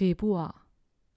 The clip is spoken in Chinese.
腹部啊